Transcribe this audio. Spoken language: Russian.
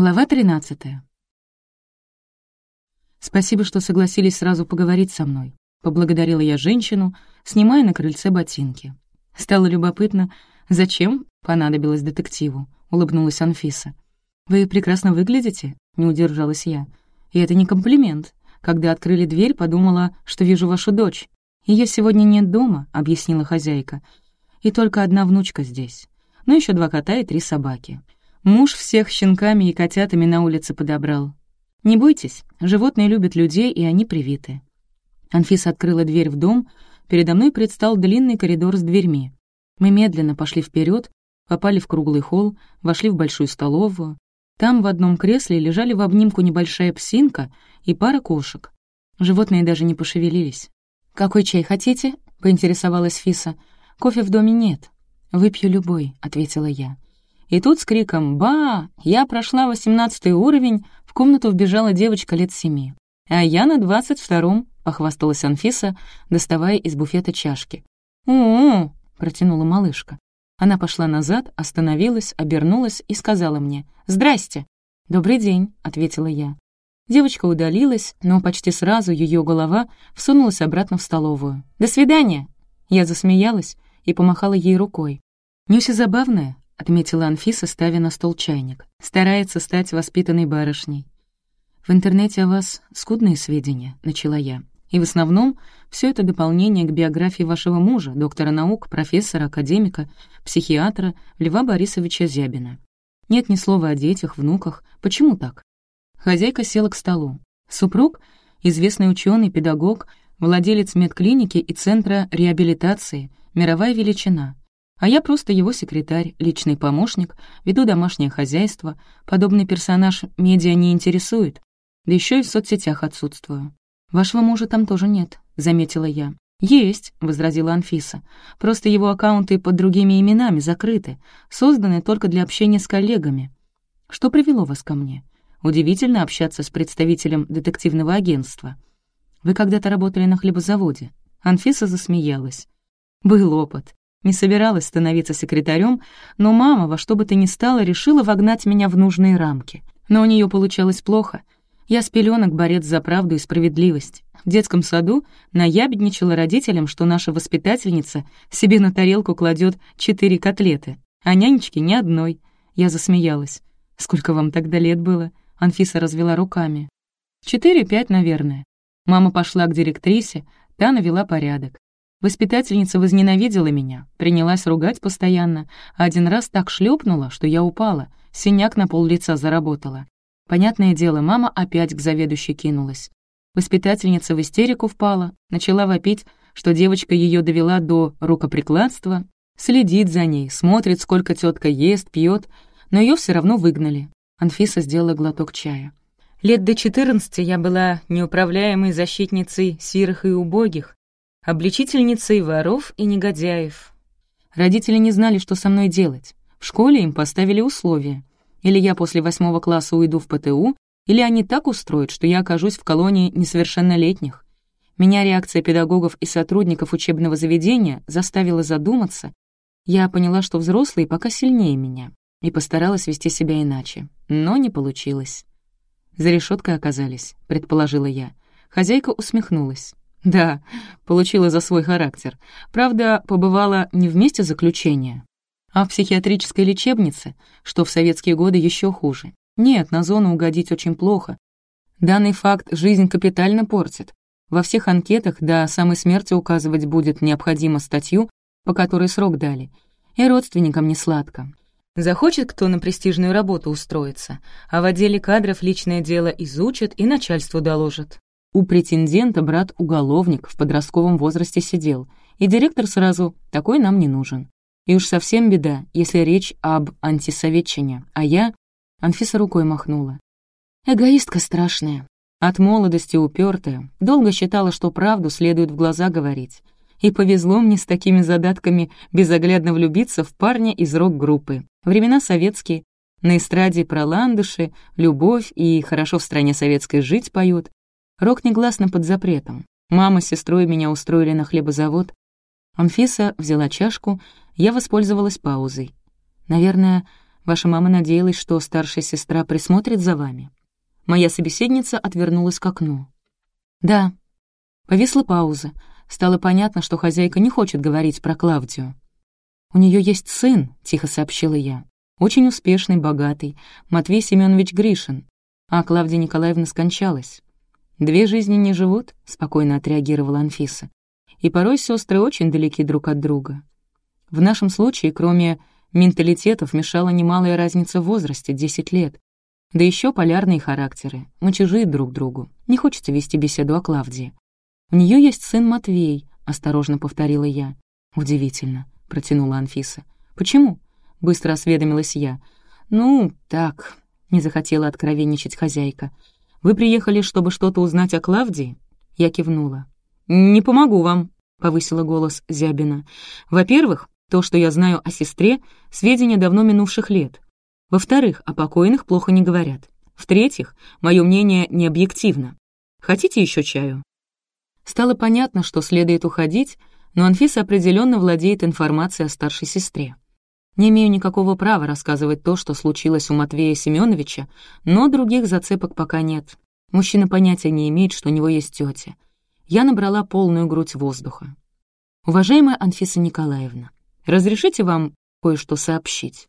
Глава 13. «Спасибо, что согласились сразу поговорить со мной», — поблагодарила я женщину, снимая на крыльце ботинки. Стало любопытно, зачем понадобилось детективу, — улыбнулась Анфиса. «Вы прекрасно выглядите», — не удержалась я. «И это не комплимент. Когда открыли дверь, подумала, что вижу вашу дочь. Ее сегодня нет дома», — объяснила хозяйка. «И только одна внучка здесь. Ну, еще два кота и три собаки. Муж всех щенками и котятами на улице подобрал. Не бойтесь, животные любят людей, и они привиты. Анфиса открыла дверь в дом, передо мной предстал длинный коридор с дверьми. Мы медленно пошли вперед, попали в круглый холл, вошли в большую столовую. Там в одном кресле лежали в обнимку небольшая псинка и пара кошек. Животные даже не пошевелились. «Какой чай хотите?» — поинтересовалась Фиса. «Кофе в доме нет». «Выпью любой», — ответила я. И тут с криком «Ба!» я прошла восемнадцатый уровень, в комнату вбежала девочка лет семи. «А я на двадцать втором», — похвасталась Анфиса, доставая из буфета чашки. «У-у-у!» — протянула малышка. Она пошла назад, остановилась, обернулась и сказала мне «Здрасте!» «Добрый день», — ответила я. Девочка удалилась, но почти сразу ее голова всунулась обратно в столовую. «До свидания!» Я засмеялась и помахала ей рукой. Нюся забавная, — отметила Анфиса, ставя на стол чайник. «Старается стать воспитанной барышней». «В интернете о вас скудные сведения», — начала я. «И в основном все это дополнение к биографии вашего мужа, доктора наук, профессора, академика, психиатра Льва Борисовича Зябина. Нет ни слова о детях, внуках. Почему так?» Хозяйка села к столу. Супруг — известный ученый, педагог, владелец медклиники и центра реабилитации, мировая величина — а я просто его секретарь, личный помощник, веду домашнее хозяйство. Подобный персонаж медиа не интересует. Да еще и в соцсетях отсутствую. «Вашего мужа там тоже нет», — заметила я. «Есть», — возразила Анфиса. «Просто его аккаунты под другими именами закрыты, созданы только для общения с коллегами. Что привело вас ко мне? Удивительно общаться с представителем детективного агентства. Вы когда-то работали на хлебозаводе?» Анфиса засмеялась. «Был опыт. Не собиралась становиться секретарем, но мама во что бы то ни стало решила вогнать меня в нужные рамки. Но у нее получалось плохо. Я с пеленок борец за правду и справедливость. В детском саду наябедничала родителям, что наша воспитательница себе на тарелку кладет четыре котлеты, а нянечки ни одной. Я засмеялась. «Сколько вам тогда лет было?» Анфиса развела руками. «Четыре-пять, наверное». Мама пошла к директрисе, та навела порядок. Воспитательница возненавидела меня, принялась ругать постоянно, а один раз так шлепнула, что я упала, синяк на пол лица заработала. Понятное дело, мама опять к заведующей кинулась. Воспитательница в истерику впала, начала вопить, что девочка ее довела до рукоприкладства, следит за ней, смотрит, сколько тетка ест, пьет, но ее все равно выгнали. Анфиса сделала глоток чая. Лет до четырнадцати я была неуправляемой защитницей сирых и убогих, обличительницей воров и негодяев. Родители не знали, что со мной делать. В школе им поставили условия. Или я после восьмого класса уйду в ПТУ, или они так устроят, что я окажусь в колонии несовершеннолетних. Меня реакция педагогов и сотрудников учебного заведения заставила задуматься. Я поняла, что взрослые пока сильнее меня, и постаралась вести себя иначе. Но не получилось. «За решеткой оказались», — предположила я. Хозяйка усмехнулась. Да, получила за свой характер. Правда, побывала не в месте заключения, а в психиатрической лечебнице, что в советские годы еще хуже. Нет, на зону угодить очень плохо. Данный факт жизнь капитально портит. Во всех анкетах до самой смерти указывать будет необходимо статью, по которой срок дали. И родственникам не сладко. Захочет кто на престижную работу устроиться, а в отделе кадров личное дело изучат и начальству доложат. У претендента брат-уголовник в подростковом возрасте сидел, и директор сразу «такой нам не нужен». И уж совсем беда, если речь об антисоветчине, а я... Анфиса рукой махнула. Эгоистка страшная. От молодости упертая, долго считала, что правду следует в глаза говорить. И повезло мне с такими задатками безоглядно влюбиться в парня из рок-группы. Времена советские, на эстраде про ландыши, любовь и хорошо в стране советской жить поют. Рок негласно под запретом. Мама с сестрой меня устроили на хлебозавод. Анфиса взяла чашку, я воспользовалась паузой. Наверное, Ваша мама надеялась, что старшая сестра присмотрит за вами». Моя собеседница отвернулась к окну. «Да». Повисла пауза. Стало понятно, что хозяйка не хочет говорить про Клавдию. «У нее есть сын», — тихо сообщила я. «Очень успешный, богатый, Матвей Семенович Гришин. А Клавдия Николаевна скончалась. «Две жизни не живут», — спокойно отреагировала Анфиса. «И порой сестры очень далеки друг от друга. В нашем случае, кроме менталитетов, мешала немалая разница в возрасте — 10 лет. Да еще полярные характеры. Мы чужие друг другу. Не хочется вести беседу о Клавдии. У нее есть сын Матвей», — осторожно повторила я. «Удивительно», — протянула Анфиса. «Почему?» — быстро осведомилась я. «Ну, так», — не захотела откровенничать хозяйка. «Вы приехали, чтобы что-то узнать о Клавдии?» Я кивнула. «Не помогу вам», — повысила голос Зябина. «Во-первых, то, что я знаю о сестре, сведения давно минувших лет. Во-вторых, о покойных плохо не говорят. В-третьих, мое мнение не объективно. Хотите еще чаю?» Стало понятно, что следует уходить, но Анфиса определенно владеет информацией о старшей сестре. Не имею никакого права рассказывать то, что случилось у Матвея Семеновича, но других зацепок пока нет. Мужчина понятия не имеет, что у него есть тетя. Я набрала полную грудь воздуха. «Уважаемая Анфиса Николаевна, разрешите вам кое-что сообщить?»